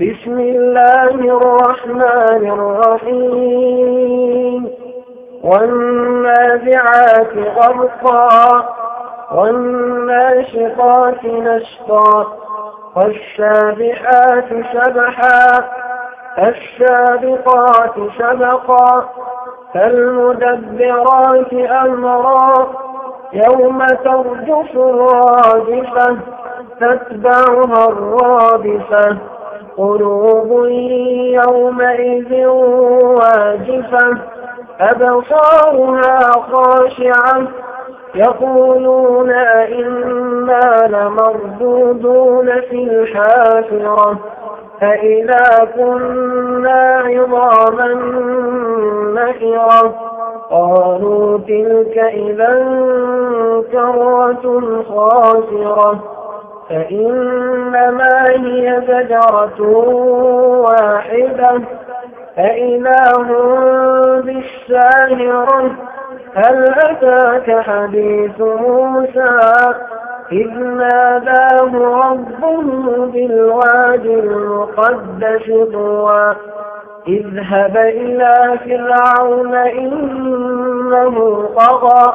بسم الله الرحمن الرحيم. والنازعات غرقا والناشطات نشطا والسابحات سبحا السابقات سبقا فالمدبرات أمرا يوم ترجف الرادفة تتبعها الرادفة. قلوب يومئذ واجفة أبصارها خاشعة يقولون إنا لمردودون في الحافرة أإذا كنا عظاما نكرة قالوا تلك إذا كرة خاسرة. فإنما هي زجرة واحدة. هم بالساهرة هل أتاك حديث موسى؟ إذ ناداه ربه بالواد المقدس طوى. إذهب إلى فرعون إنه طغى.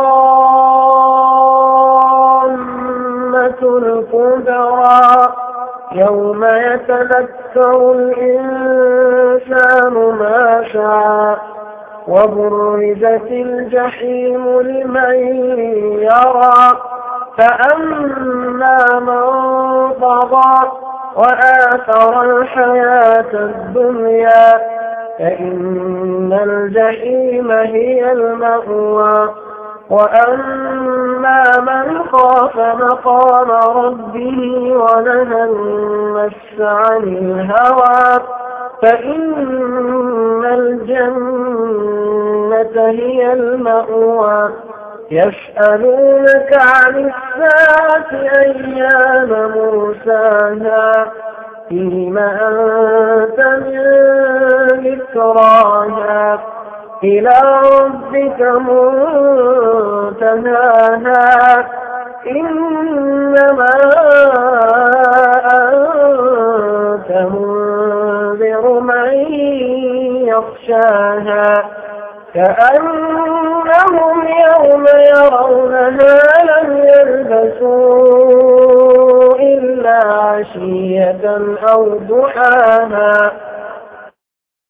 يوم يتذكر الإنسان ما سعى وبرزت الجحيم لمن يرى فأما من طغى وآثر الحياة الدنيا فإن الجحيم هي المأوى وأما من خاف مقام ربه ونهى النفس عن الهوى فإن الجنة هي المأوى. يسألونك عن الساعة أيام مرساها؟ فيما أنت من ذكراها. إلى ربك منتهاها. إنما أنت منذر من يخشاها. كأنهم يوم يرونها لم يلبسوا إلا عشية أو ضحاها.